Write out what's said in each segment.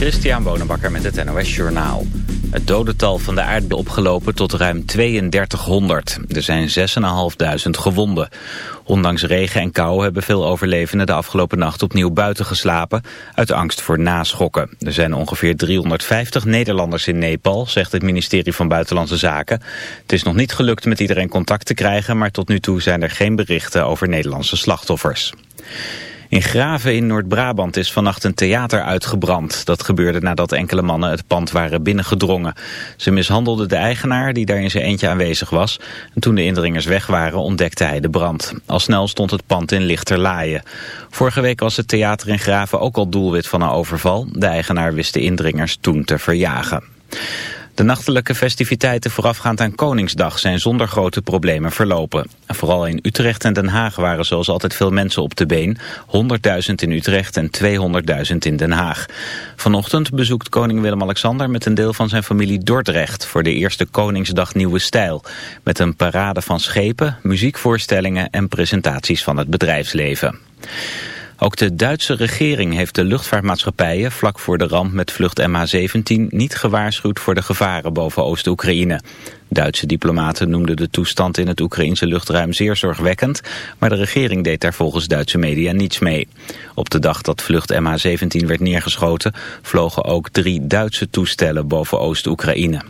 Christian Bonenbakker met het NOS Journaal. Het dodental van de aarde opgelopen tot ruim 3200. Er zijn 6.500 gewonden. Ondanks regen en kou hebben veel overlevenden de afgelopen nacht opnieuw buiten geslapen... uit angst voor naschokken. Er zijn ongeveer 350 Nederlanders in Nepal, zegt het ministerie van Buitenlandse Zaken. Het is nog niet gelukt met iedereen contact te krijgen... maar tot nu toe zijn er geen berichten over Nederlandse slachtoffers. In Graven in Noord-Brabant is vannacht een theater uitgebrand. Dat gebeurde nadat enkele mannen het pand waren binnengedrongen. Ze mishandelden de eigenaar die daar in zijn eentje aanwezig was. En toen de indringers weg waren ontdekte hij de brand. Al snel stond het pand in lichterlaaien. Vorige week was het theater in Graven ook al doelwit van een overval. De eigenaar wist de indringers toen te verjagen. De nachtelijke festiviteiten voorafgaand aan Koningsdag zijn zonder grote problemen verlopen. Vooral in Utrecht en Den Haag waren zoals altijd veel mensen op de been. 100.000 in Utrecht en 200.000 in Den Haag. Vanochtend bezoekt koning Willem-Alexander met een deel van zijn familie Dordrecht... voor de eerste Koningsdag Nieuwe Stijl. Met een parade van schepen, muziekvoorstellingen en presentaties van het bedrijfsleven. Ook de Duitse regering heeft de luchtvaartmaatschappijen vlak voor de ramp met vlucht MH17 niet gewaarschuwd voor de gevaren boven Oost-Oekraïne. Duitse diplomaten noemden de toestand in het Oekraïnse luchtruim zeer zorgwekkend, maar de regering deed daar volgens Duitse media niets mee. Op de dag dat vlucht MH17 werd neergeschoten vlogen ook drie Duitse toestellen boven Oost-Oekraïne.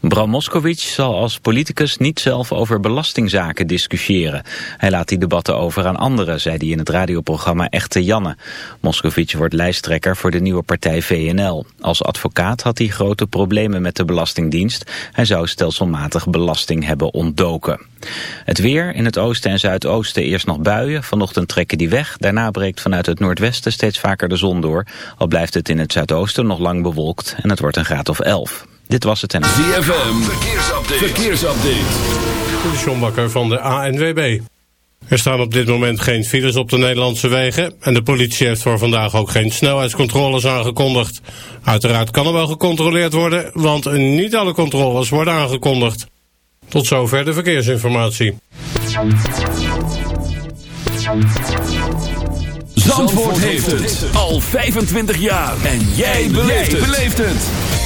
Bram Moskowitz zal als politicus niet zelf over belastingzaken discussiëren. Hij laat die debatten over aan anderen, zei hij in het radioprogramma Echte Janne. Moskowitz wordt lijsttrekker voor de nieuwe partij VNL. Als advocaat had hij grote problemen met de Belastingdienst. Hij zou stelselmatig belasting hebben ontdoken. Het weer in het oosten en zuidoosten eerst nog buien. Vanochtend trekken die weg. Daarna breekt vanuit het noordwesten steeds vaker de zon door. Al blijft het in het zuidoosten nog lang bewolkt en het wordt een graad of 11. Dit was het en... ZFM, verkeersupdate. verkeersupdate. De John Bakker van de ANWB. Er staan op dit moment geen files op de Nederlandse wegen... en de politie heeft voor vandaag ook geen snelheidscontroles aangekondigd. Uiteraard kan er wel gecontroleerd worden... want niet alle controles worden aangekondigd. Tot zover de verkeersinformatie. Zandvoort heeft het al 25 jaar. En jij beleeft het.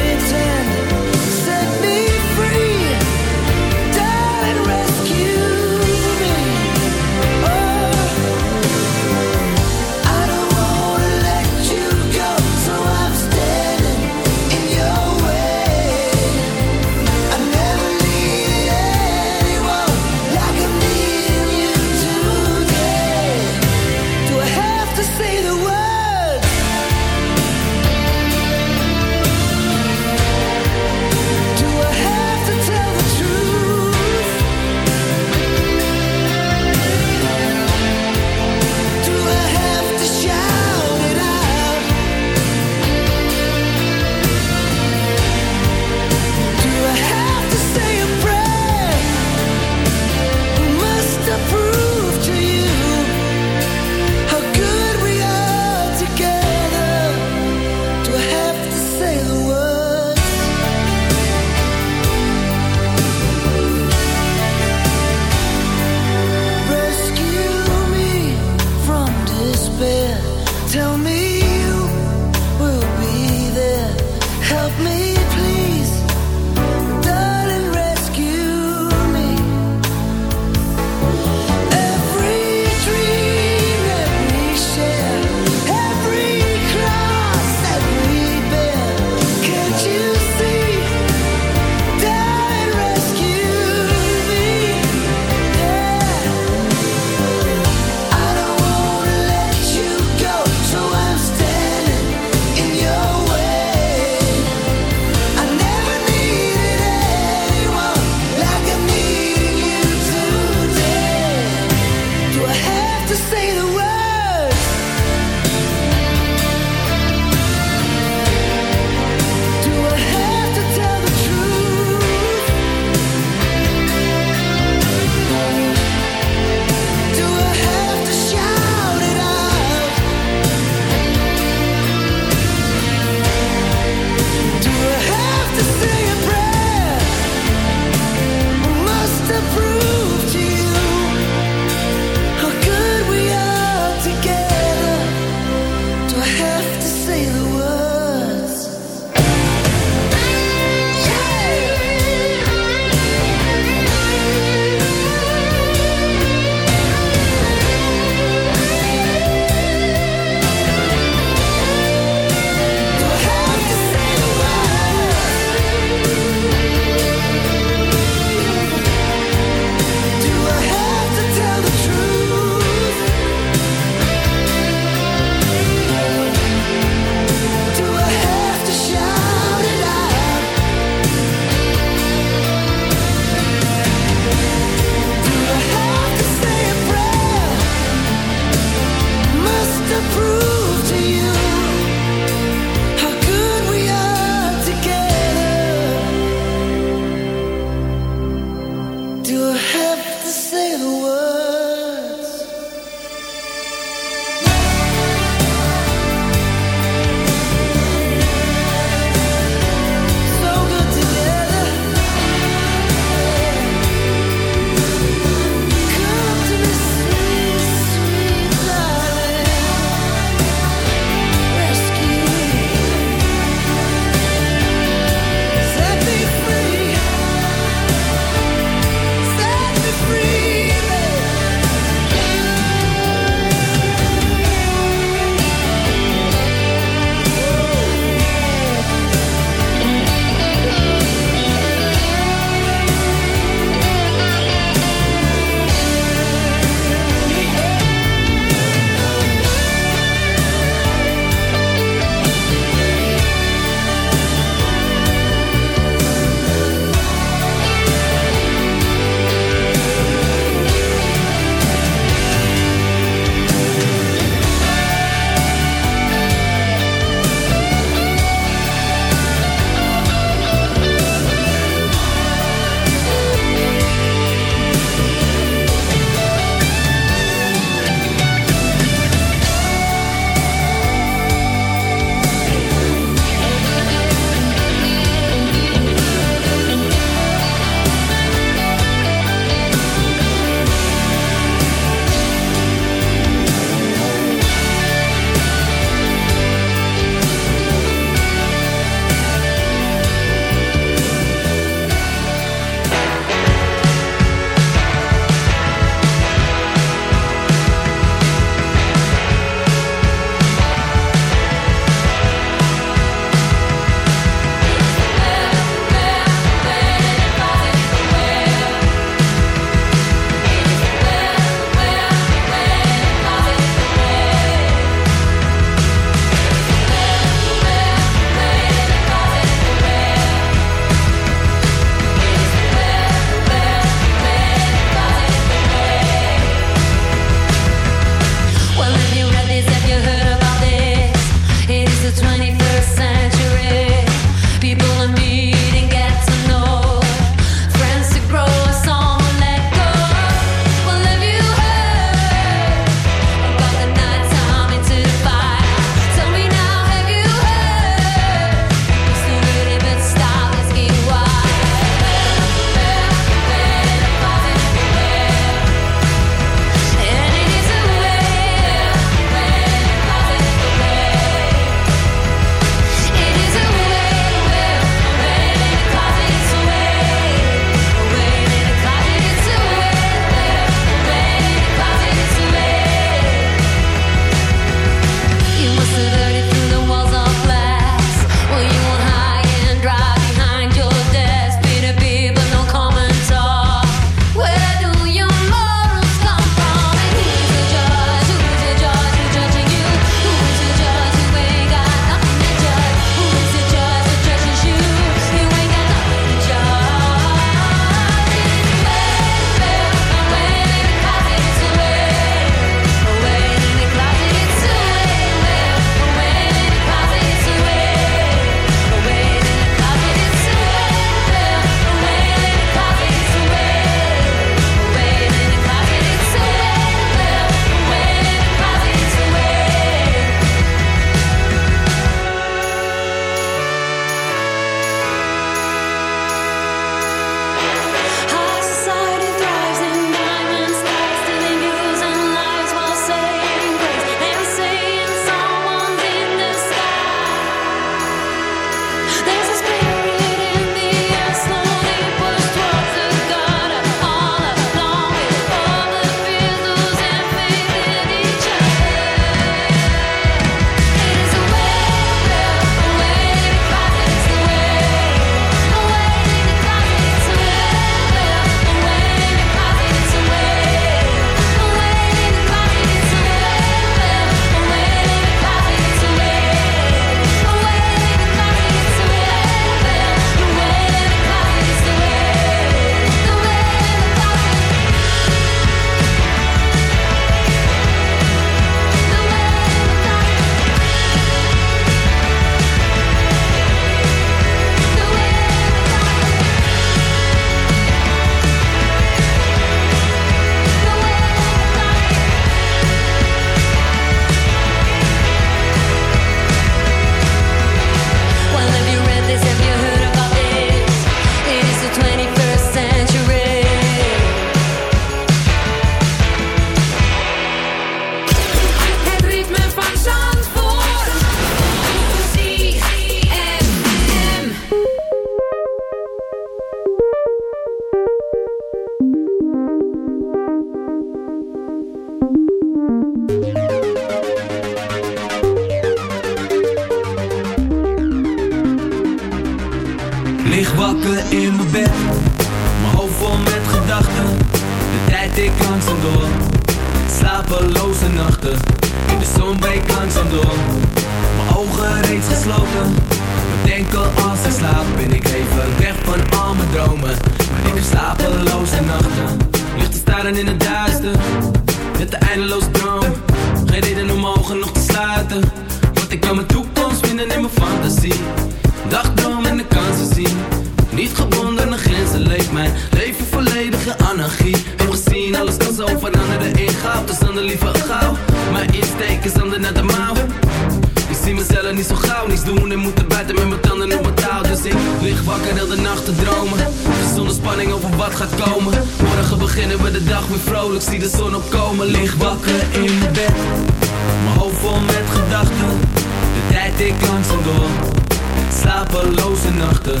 Slapeloze nachten.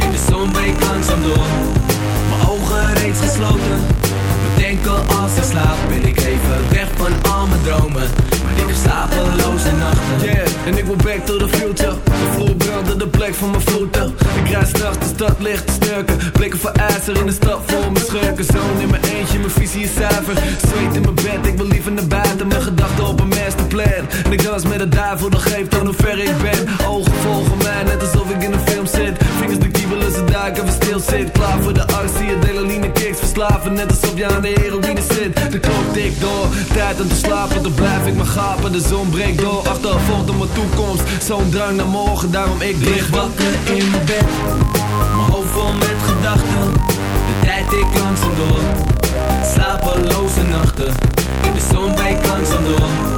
In de zon breekt langzaam door Mijn ogen reeds gesloten. Bedenk al als ik slaap Ben ik even weg van al mijn dromen. Ik heb slapeloze nachten. Yeah, en ik wil back to the future. De vloer brandde de plek van mijn voeten. Ik rijd straks de stad licht te snurken. Blikken voor ijzer in de stad voor mijn schurken. Zoon in mijn eentje, mijn visie is zuiver. Zweet in mijn bed, ik wil liever naar buiten. Mijn gedachten op een masterplan. En ik dans met de duivel, dat geeft aan hoe ver ik ben. Ogen duiken, we stil zit Klaar voor de arts, zie je delaline kicks Verslaven, net alsof je aan de heroïne zit. De klok tikt door, tijd om te slapen. Dan blijf ik maar gapen, de zon breekt door. Achtervolgt op mijn toekomst, zo'n drang naar morgen Daarom ik lig wakker in mijn bed. Mijn hoofd vol met gedachten. De tijd ik langzaam door. Slapeloze nachten. De zon breekt langzaam door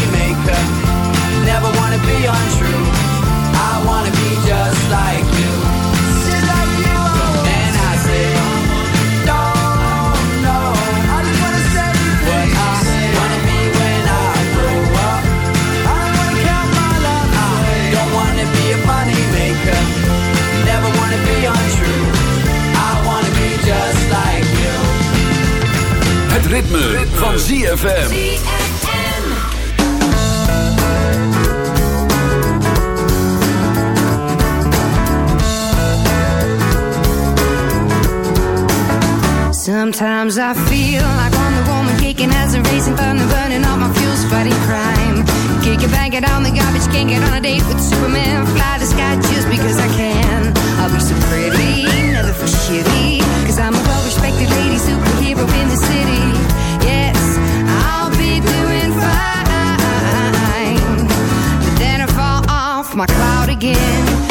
ritme, ritme. van ZFM. Sometimes I feel like I'm the woman kicking as a racing thunder, burning all my fuels, fighting crime. Kick it, bang it on the garbage, can't get on a date with Superman. Fly the sky just because I can. I'll be so pretty, never for shitty. Cause I'm a well respected lady, superhero in the city. my cloud again.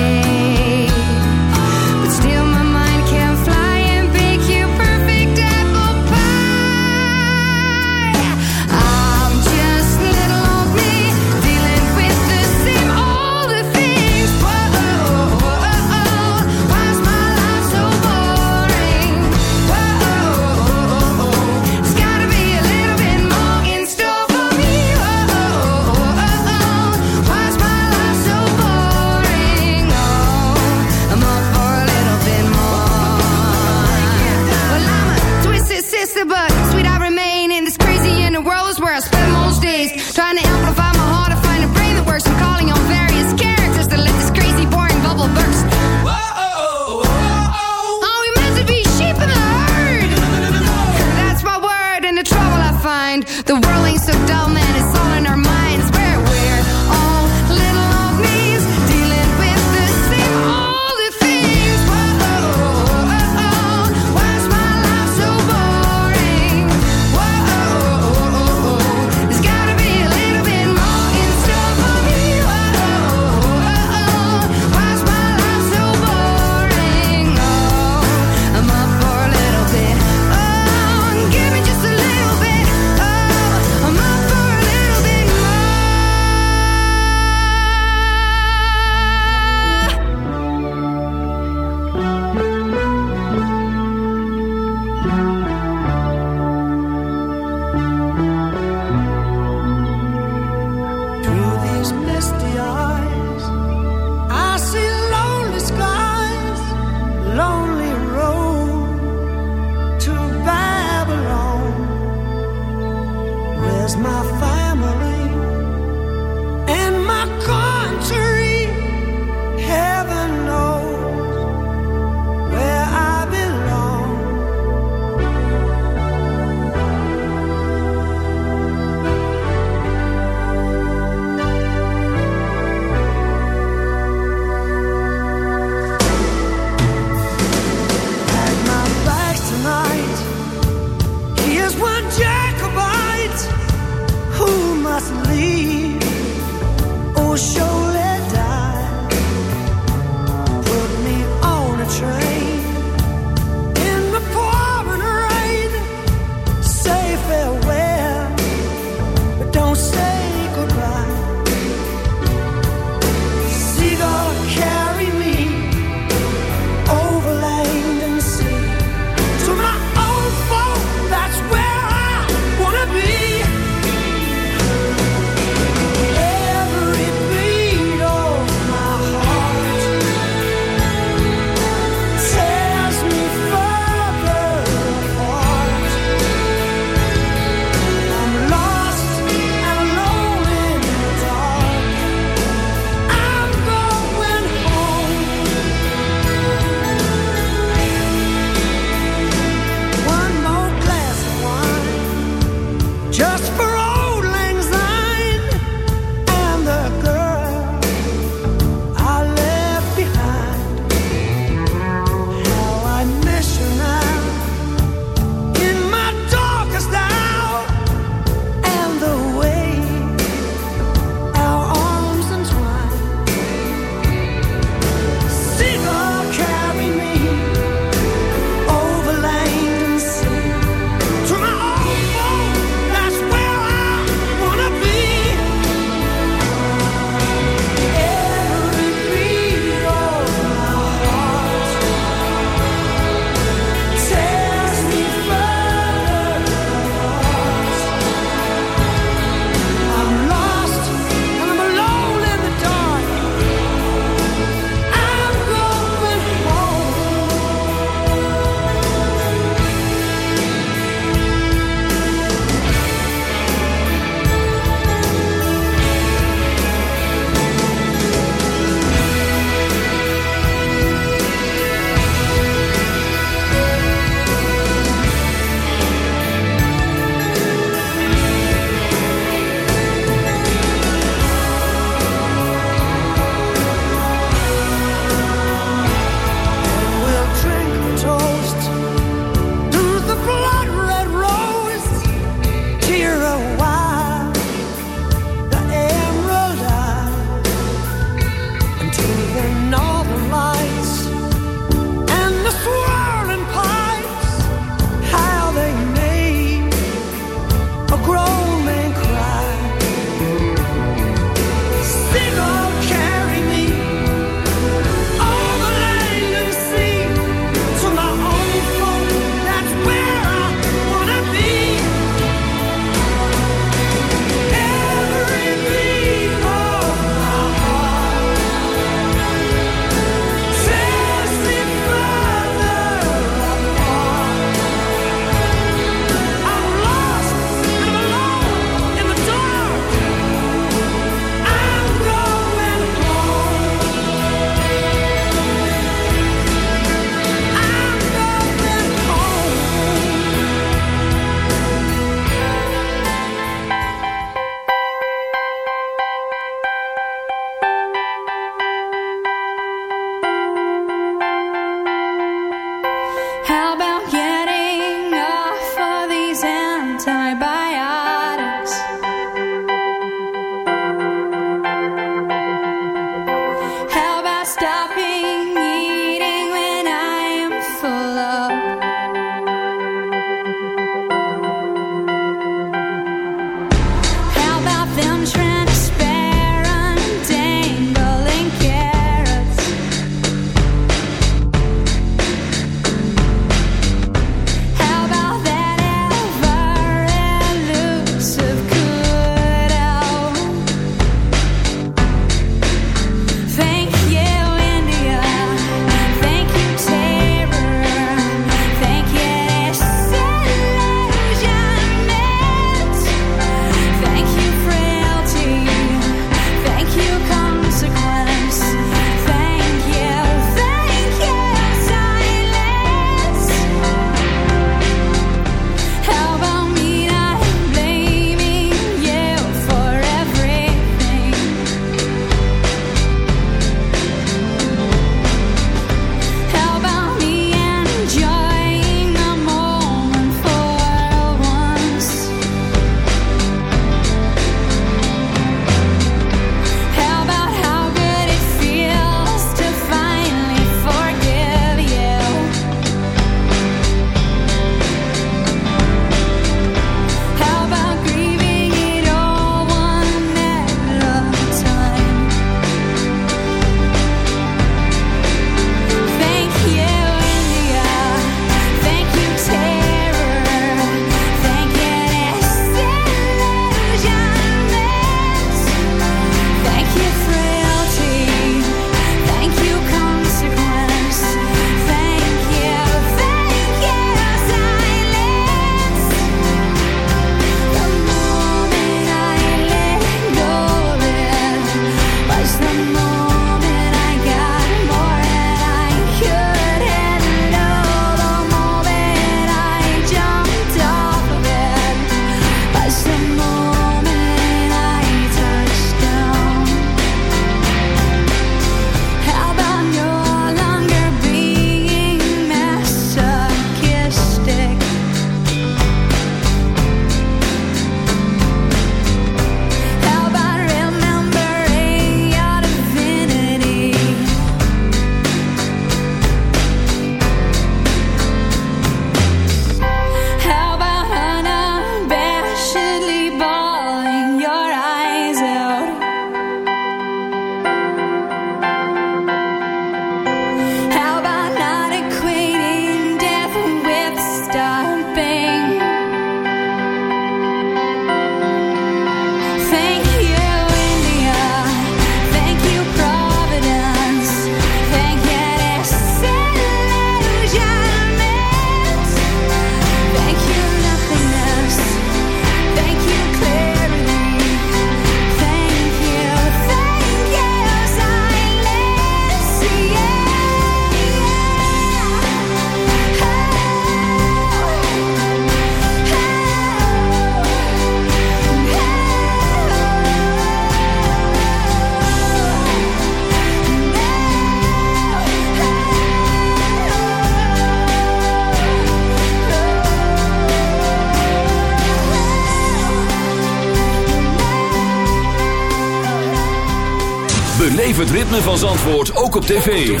Zandvoort ook op tv.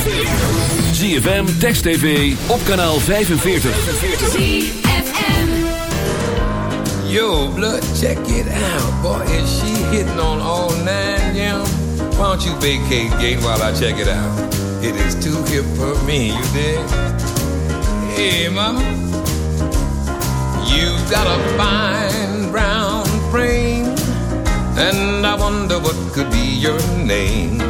ZFM, Text TV, op kanaal 45. Yo, blood, check it out. Boy, is she hitting on all nine, yeah? Why don't you gate while I check it out? It is too hip for me, you dig? Hey, mama. You've got a fine brown frame, and I wonder what could be your name.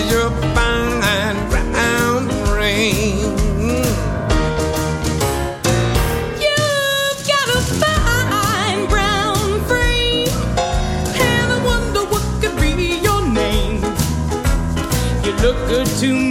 look good to me,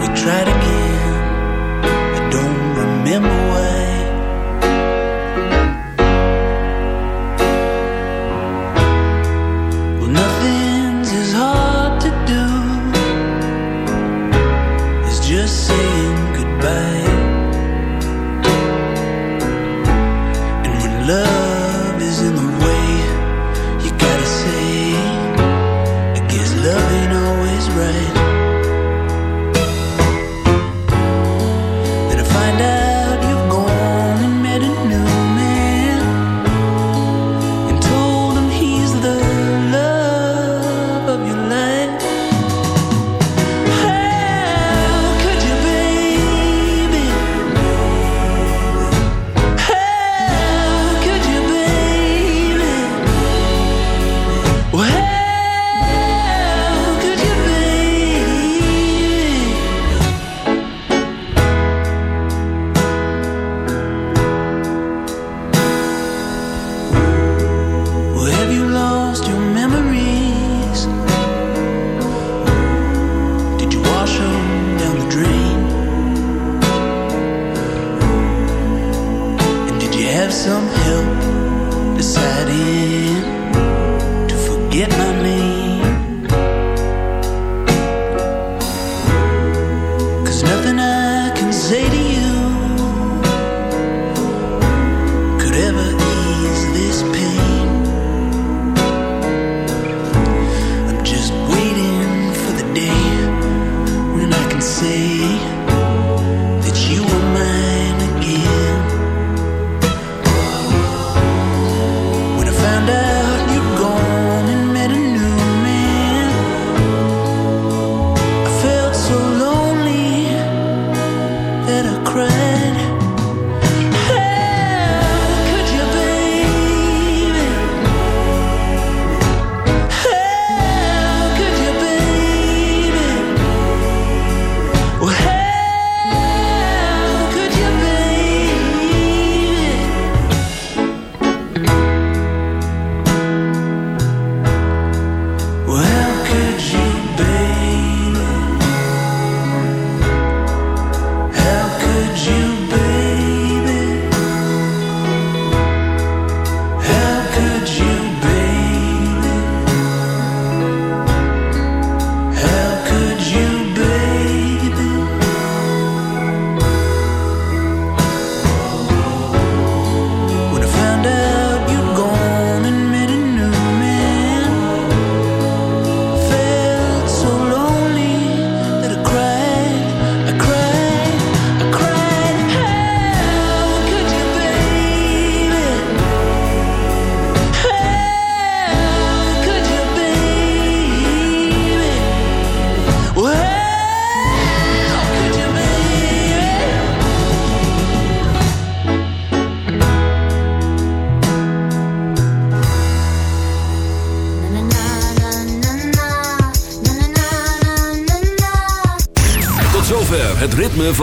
We try to keep.